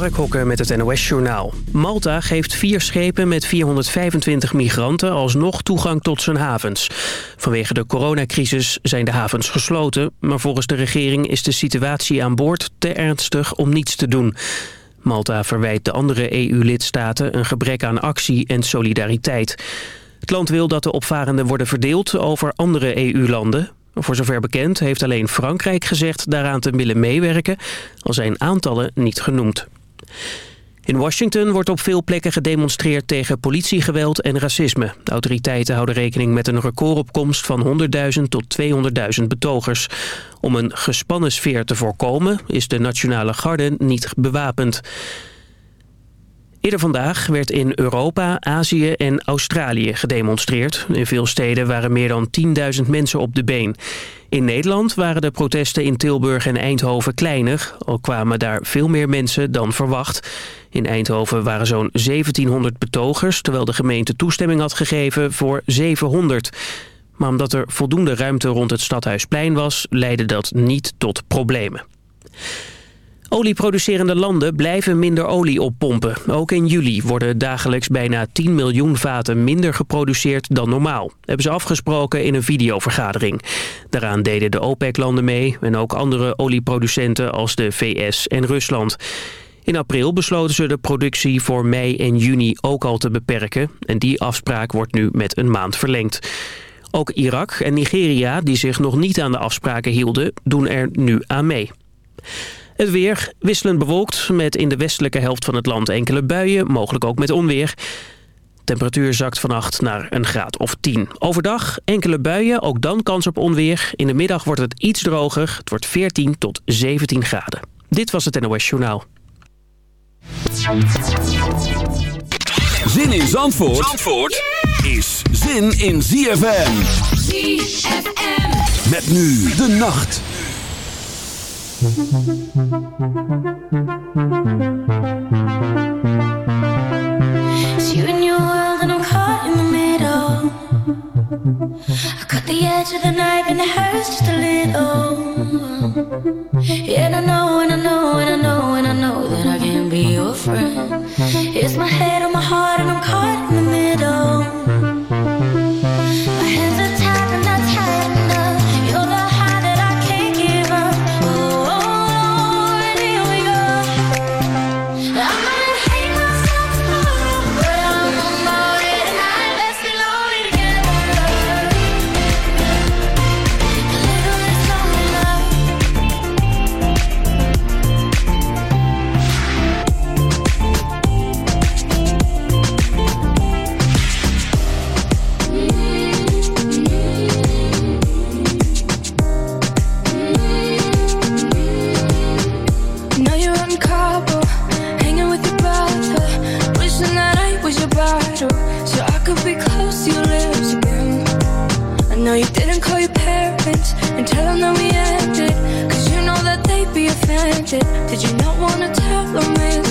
Mark Hokker met het NOS-journaal. Malta geeft vier schepen met 425 migranten alsnog toegang tot zijn havens. Vanwege de coronacrisis zijn de havens gesloten... maar volgens de regering is de situatie aan boord te ernstig om niets te doen. Malta verwijt de andere EU-lidstaten een gebrek aan actie en solidariteit. Het land wil dat de opvarenden worden verdeeld over andere EU-landen... Voor zover bekend heeft alleen Frankrijk gezegd daaraan te willen meewerken, al zijn aantallen niet genoemd. In Washington wordt op veel plekken gedemonstreerd tegen politiegeweld en racisme. De autoriteiten houden rekening met een recordopkomst van 100.000 tot 200.000 betogers. Om een gespannen sfeer te voorkomen is de Nationale Garde niet bewapend. Eerder vandaag werd in Europa, Azië en Australië gedemonstreerd. In veel steden waren meer dan 10.000 mensen op de been. In Nederland waren de protesten in Tilburg en Eindhoven kleiner. Al kwamen daar veel meer mensen dan verwacht. In Eindhoven waren zo'n 1700 betogers... terwijl de gemeente toestemming had gegeven voor 700. Maar omdat er voldoende ruimte rond het Stadhuisplein was... leidde dat niet tot problemen. Olieproducerende landen blijven minder olie oppompen. Ook in juli worden dagelijks bijna 10 miljoen vaten minder geproduceerd dan normaal. hebben ze afgesproken in een videovergadering. Daaraan deden de OPEC-landen mee en ook andere olieproducenten als de VS en Rusland. In april besloten ze de productie voor mei en juni ook al te beperken. En die afspraak wordt nu met een maand verlengd. Ook Irak en Nigeria, die zich nog niet aan de afspraken hielden, doen er nu aan mee. Het weer wisselend bewolkt met in de westelijke helft van het land enkele buien, mogelijk ook met onweer. Temperatuur zakt vannacht naar een graad of 10. Overdag enkele buien, ook dan kans op onweer. In de middag wordt het iets droger. Het wordt 14 tot 17 graden. Dit was het NOS Journaal. Zin in Zandvoort, Zandvoort is zin in ZFM. ZFM. Met nu de nacht. It's you and your world and I'm caught in the middle. I cut the edge of the knife and it hurts just a little. Yeah, and I know and I know and I know and I know that I can't be your friend. It's my head on my heart and I'm caught did you not wanna tell me?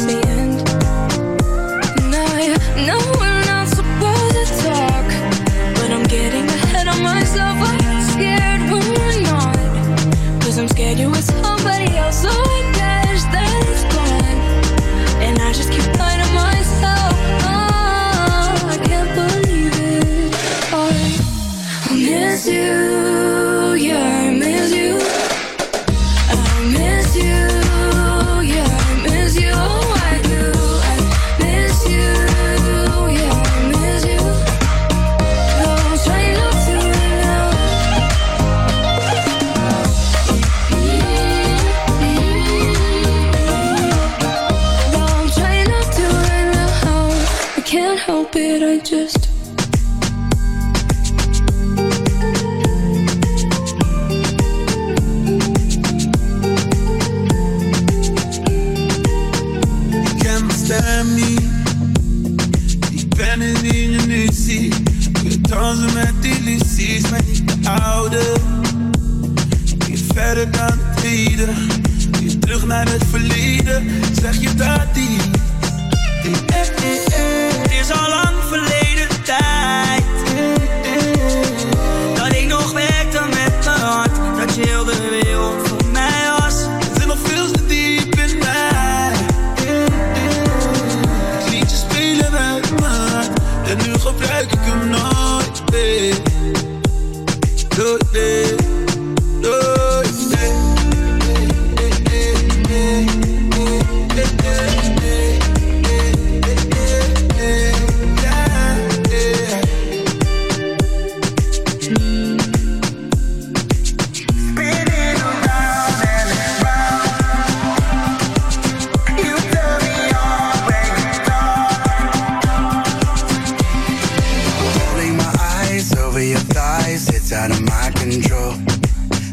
of your thighs, it's out of my control.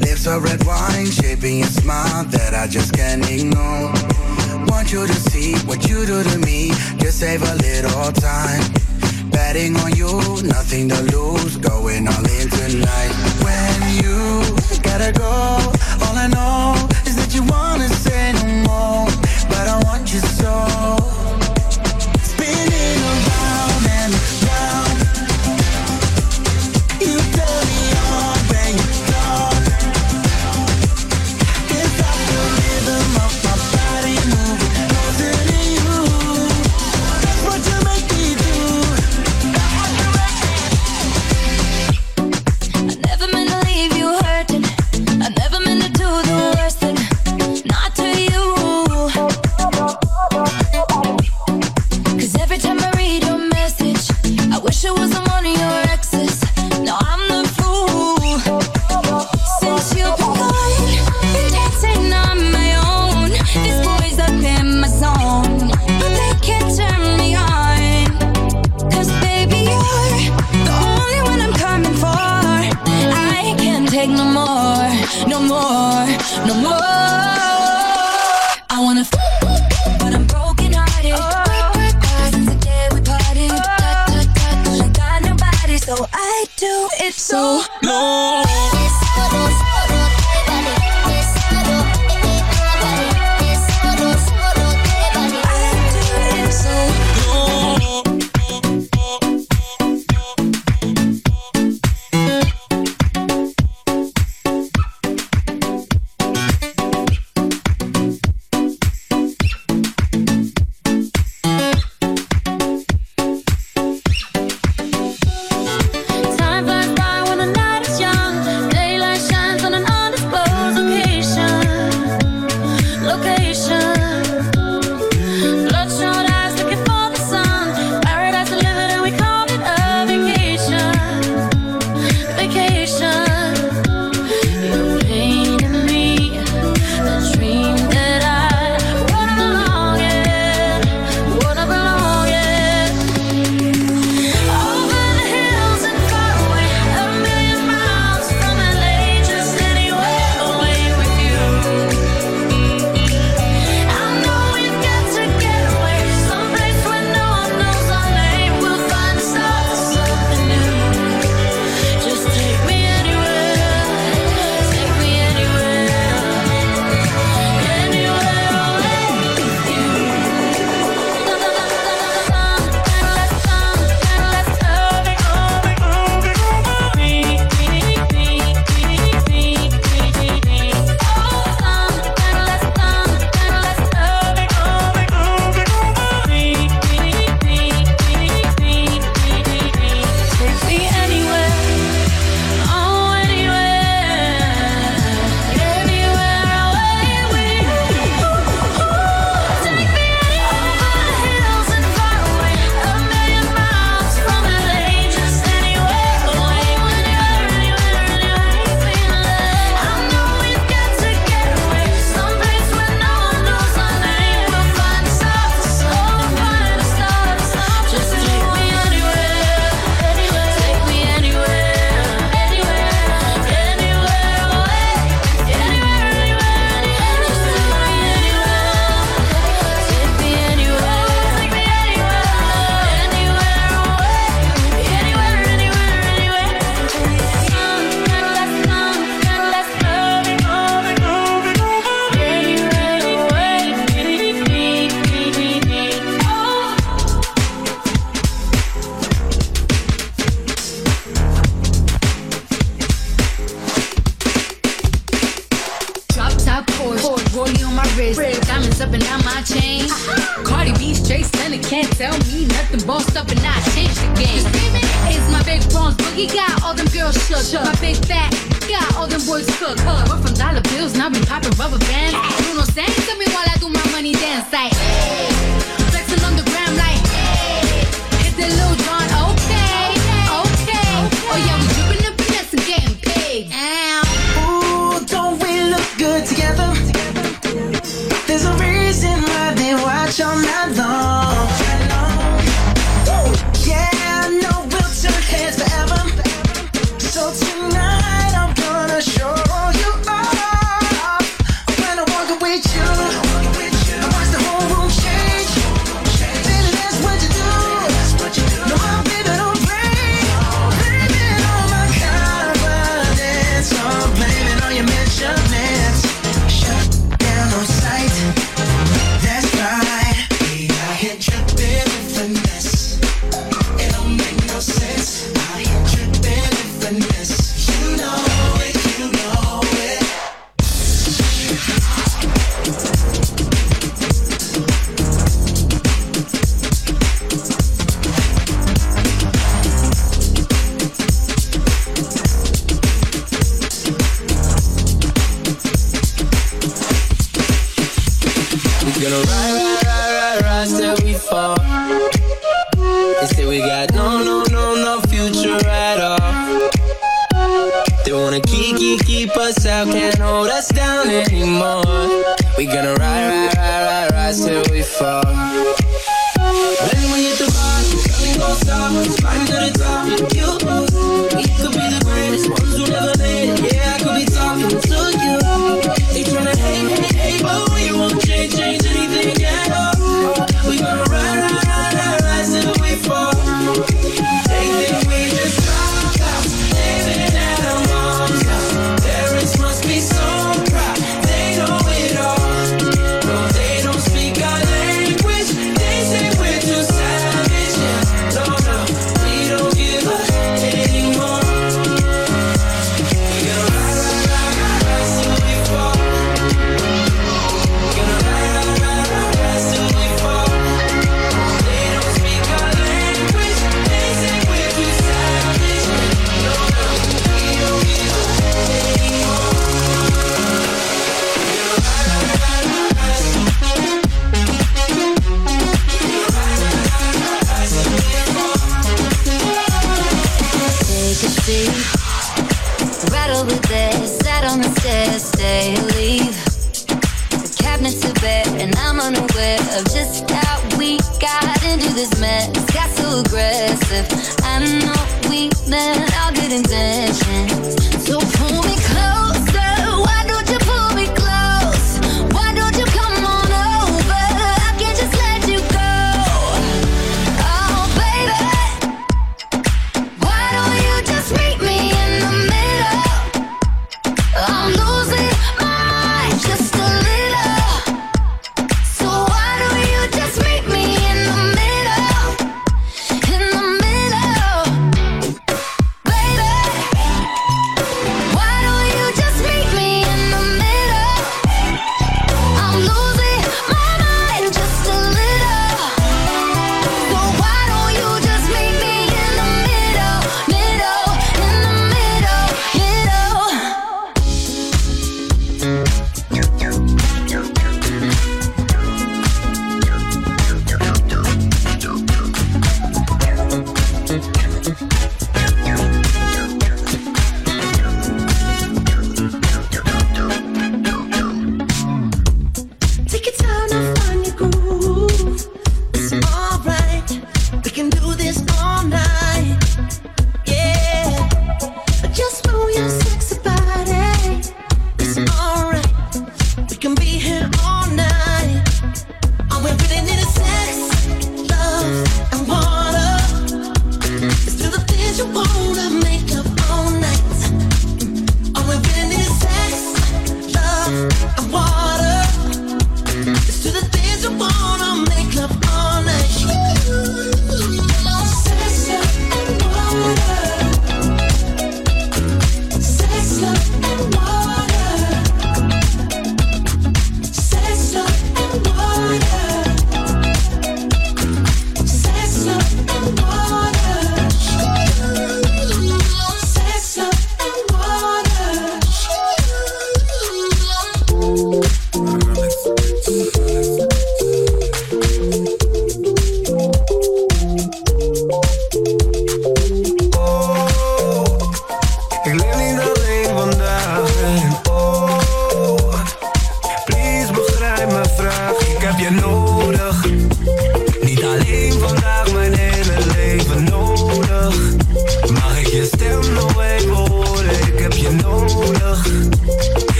Lips are red wine, shaping your smile that I just can't ignore. Want you to see what you do to me, just save a little time. Betting on you, nothing to lose, going all in tonight. When you gotta go, all I know is that you wanna say no more, but I want you so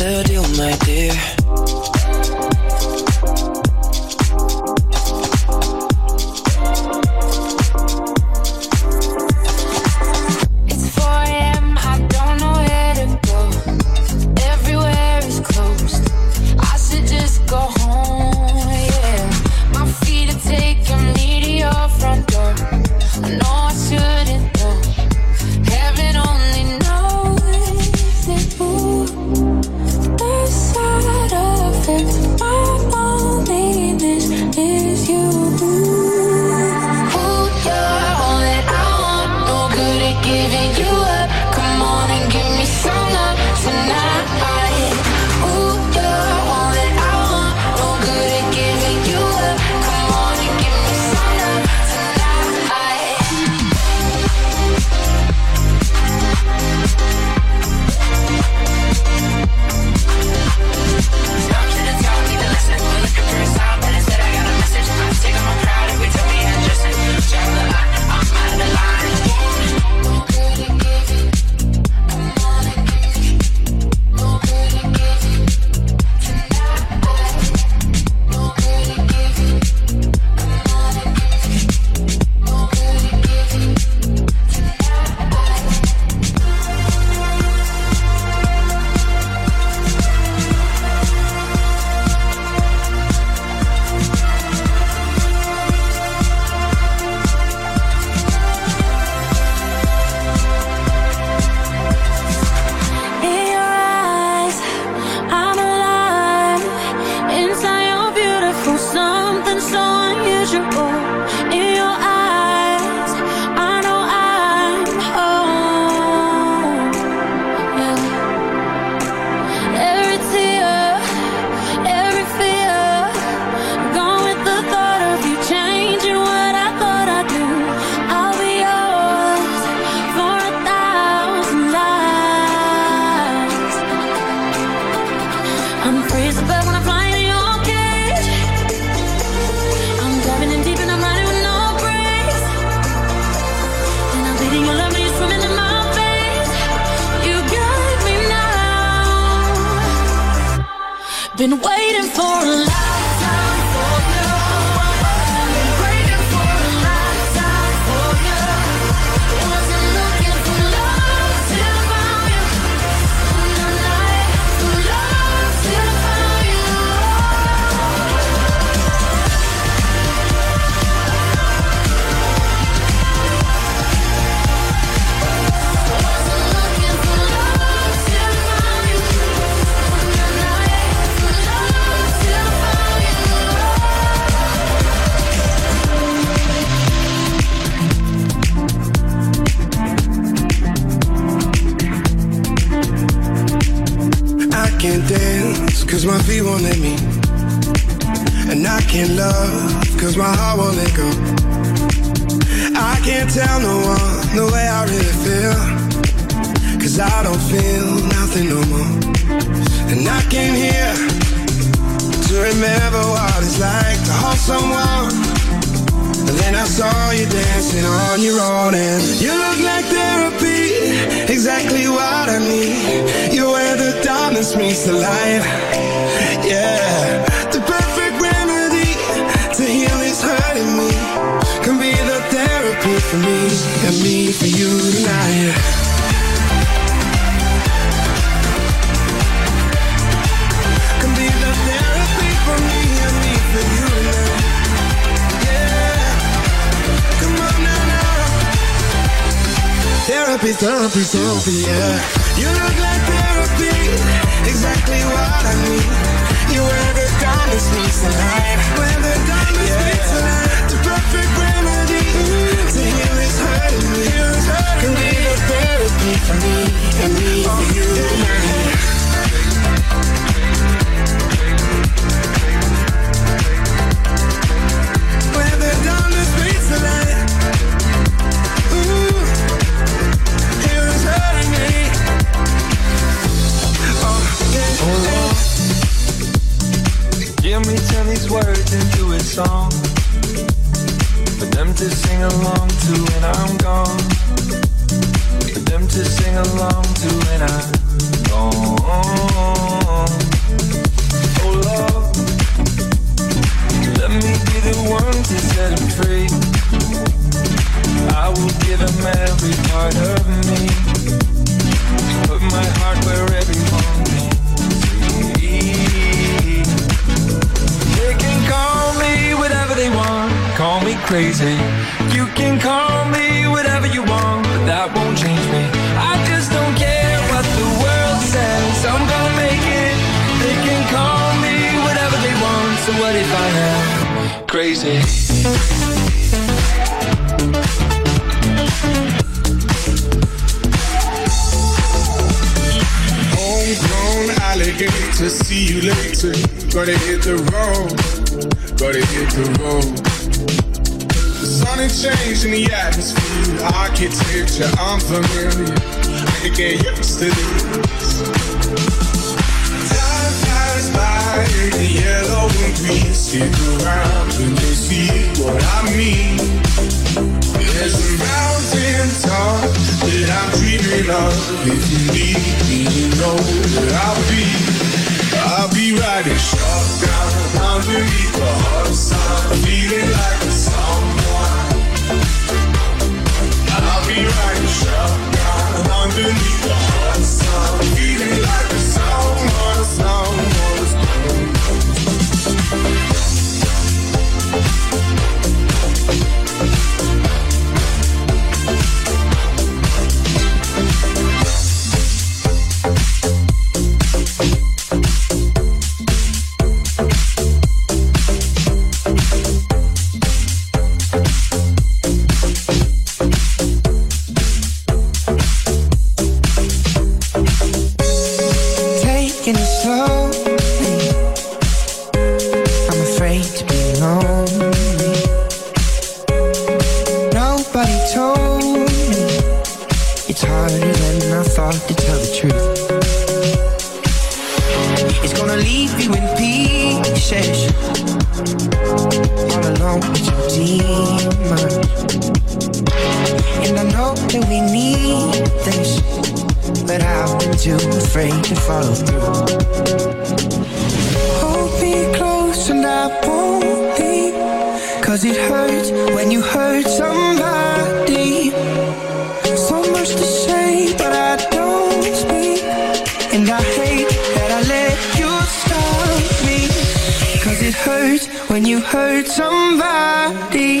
The deal, oh my dear. brings to life. Yeah, the perfect remedy to heal this hurting me can be the therapy for me and me for you tonight. Therapy, therapy, therapy, yeah. You look exactly what I need. You were the diamonds needs tonight. When the diamonds yeah. tonight, the perfect remedy to heal this hurting me. Can be the therapy for me and me oh, for you. Yeah. When the Hear me turn these words into a song for them to sing along to when I'm gone. For them to sing along to when I'm gone. Oh love, let me be the one to set them free. I will give them every part of me. Put my heart where every moment is. Call me crazy. You can call me whatever you want, but that won't change me. I just don't care what the world says. I'm gonna make it. They can call me whatever they want. So what if I am crazy? Homegrown alligator, see you later. Gotta hit the road, gotta hit the road. The sun is changing the atmosphere, architecture unfamiliar. I can get used to this. Time flies by in the yellow and green. Stick around and you'll see what I mean. There's a mountain top that I'm dreaming of. If you need me, you know that I'll be. I'll be riding shotgun underneath the sun, feeling like someone. I'll be riding shotgun underneath the feeling like a someone, someone. When you hurt somebody.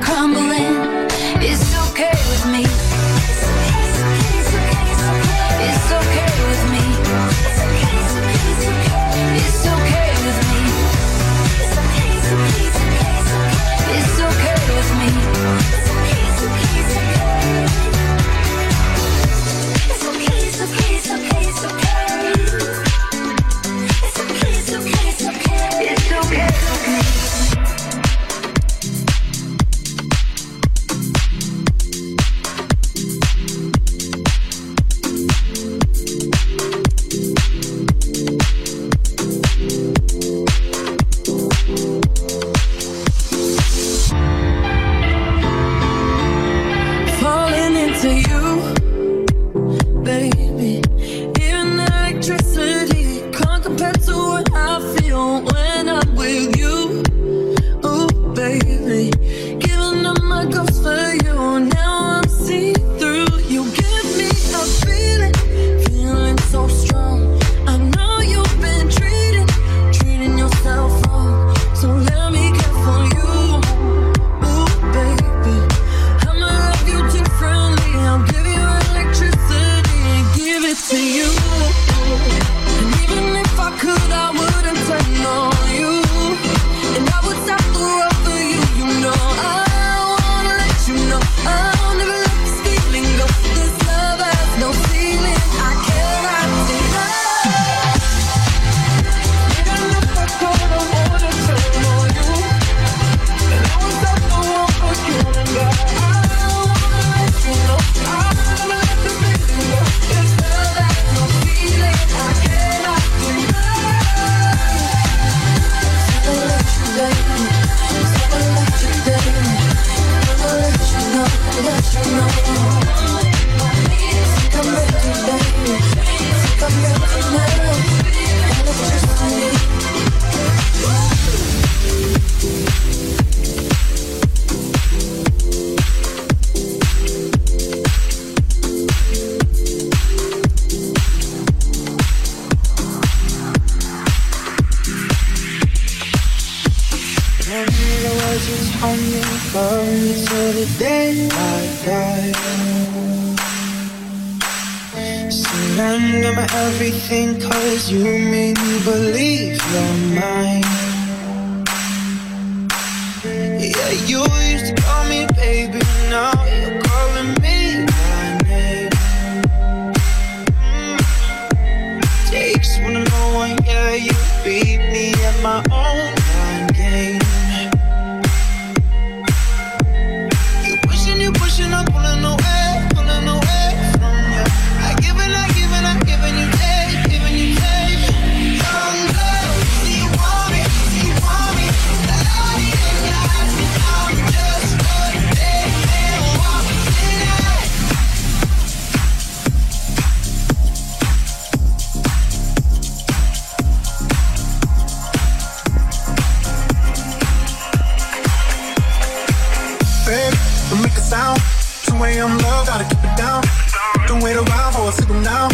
a signal now.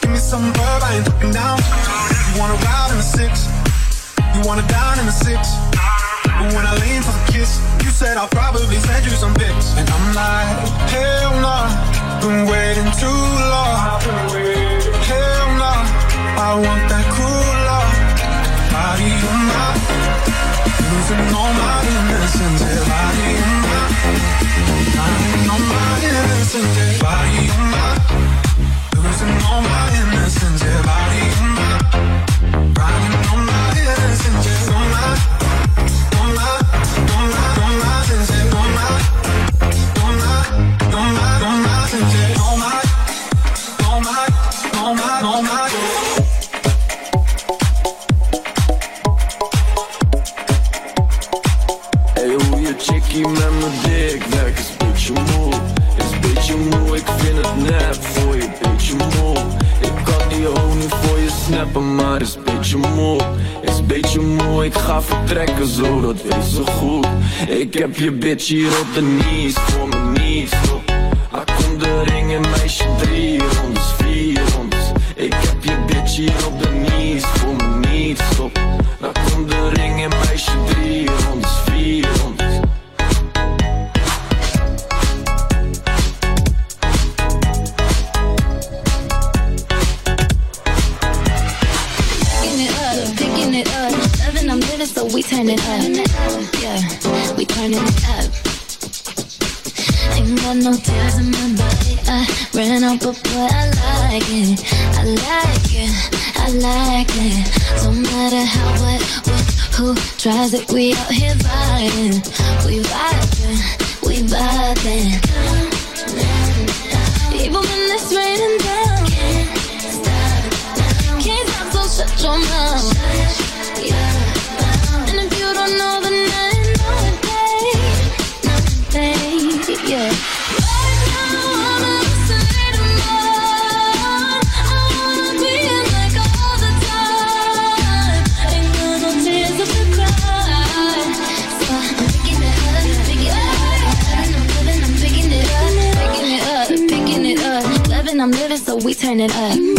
Give me some verb, I ain't looking down. You wanna ride in the six, you wanna dine in the six. But when I lean for the kiss, you said I'll probably send you some pics. And I'm like, hell nah, been waiting too long. Hell nah, I want that cool love. Body on my, losing all my innocence. Yeah, body on my, losing all my innocence. Yeah, body on my. losing all my innocence, yeah, body and mind. maar is een beetje moe Is een beetje moe, ik ga vertrekken zo, dat weet zo goed. Ik heb je bitch hier op de knees, voor me niets realize that we out here vibing, we vibing, we vibing. Even when it's raining down, can't stop, can't stop. So shut your mouth. And it up.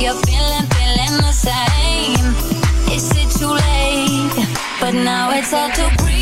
You're feeling, feeling the same. Is it too late? But now it's all too brief.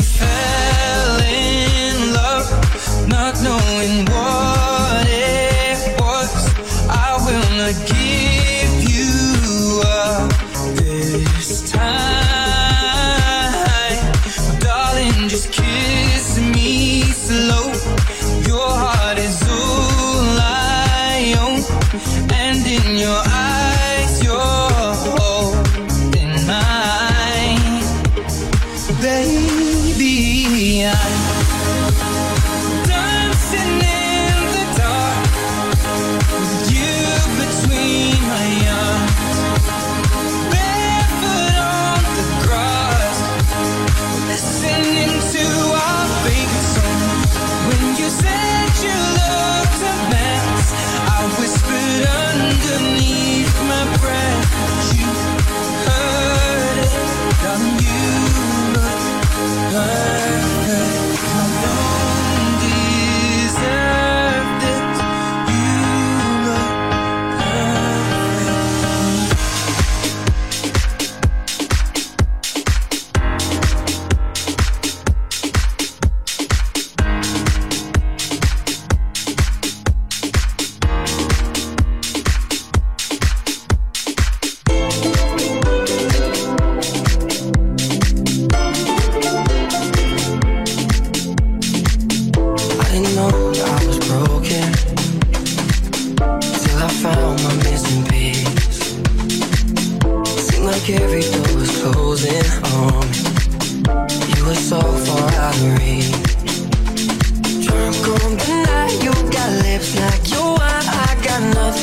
Kids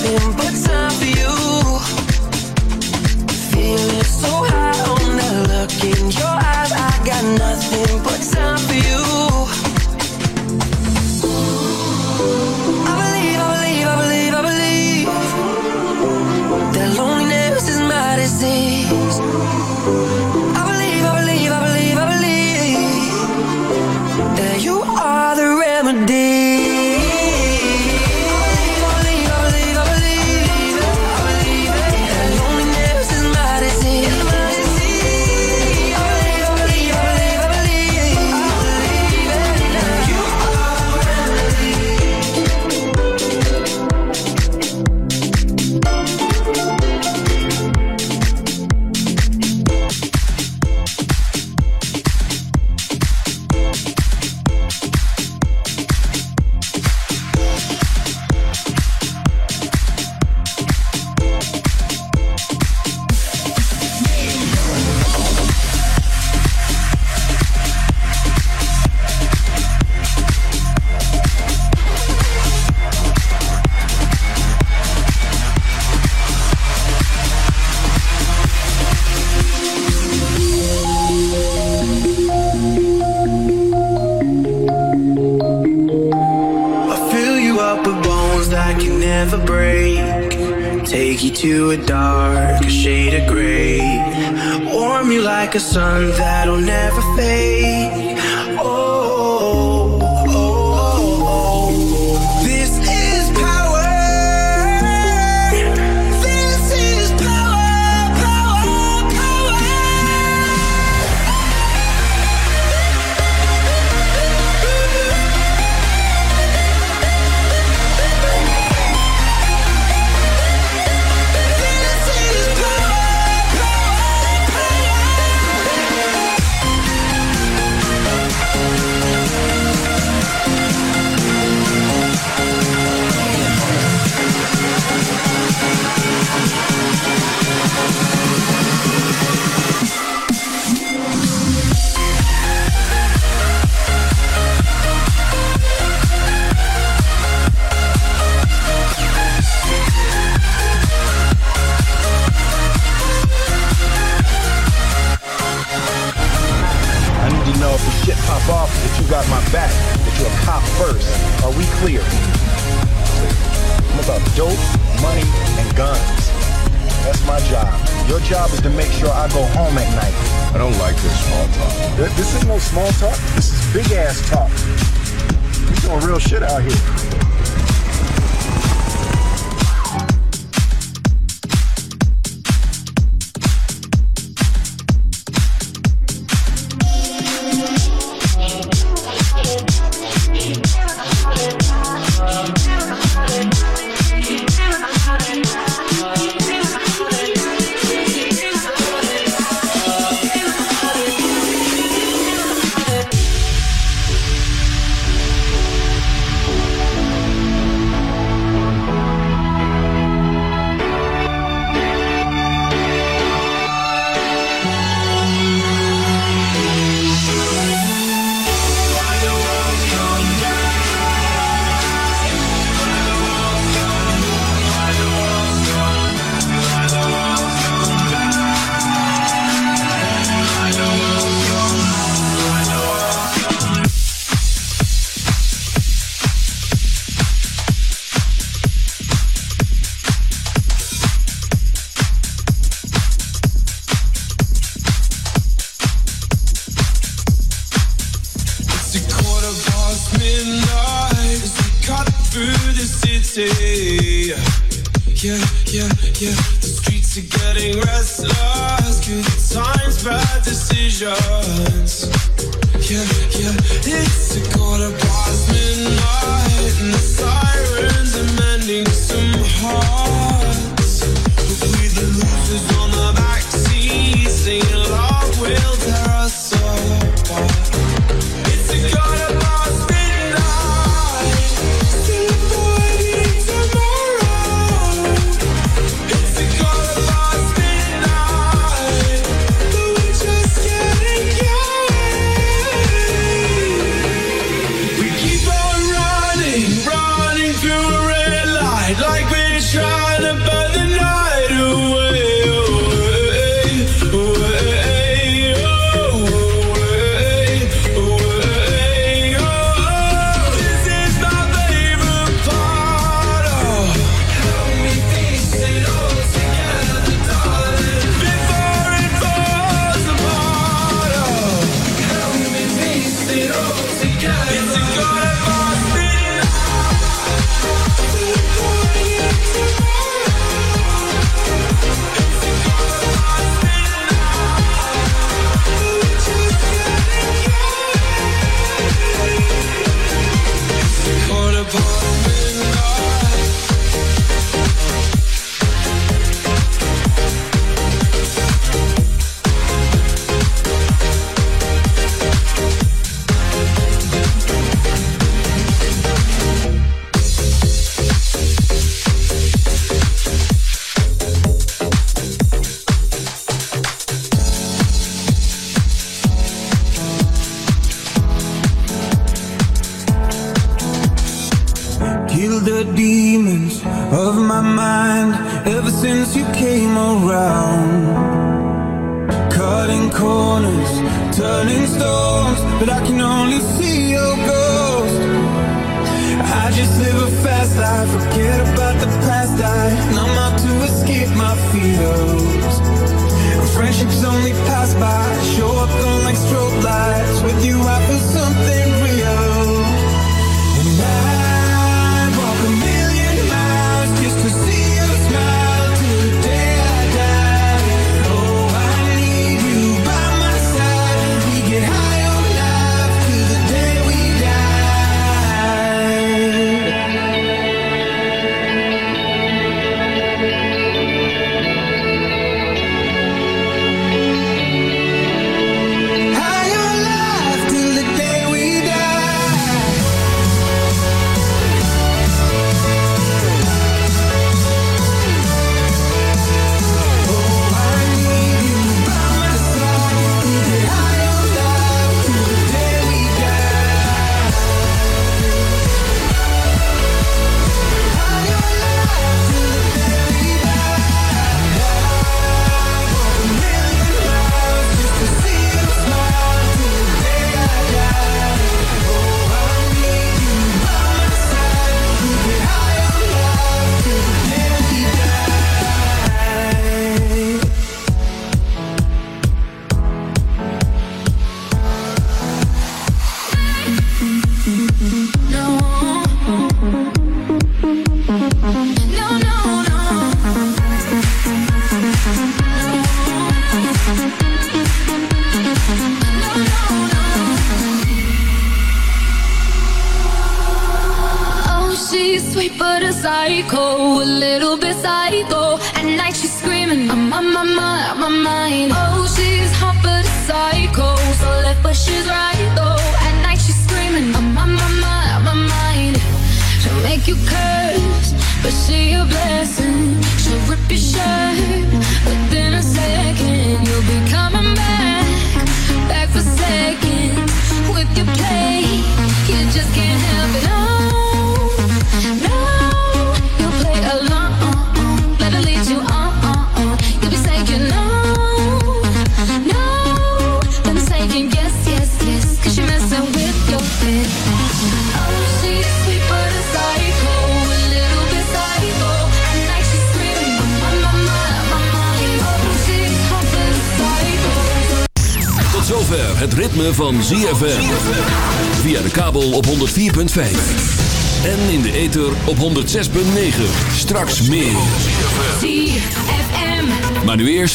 but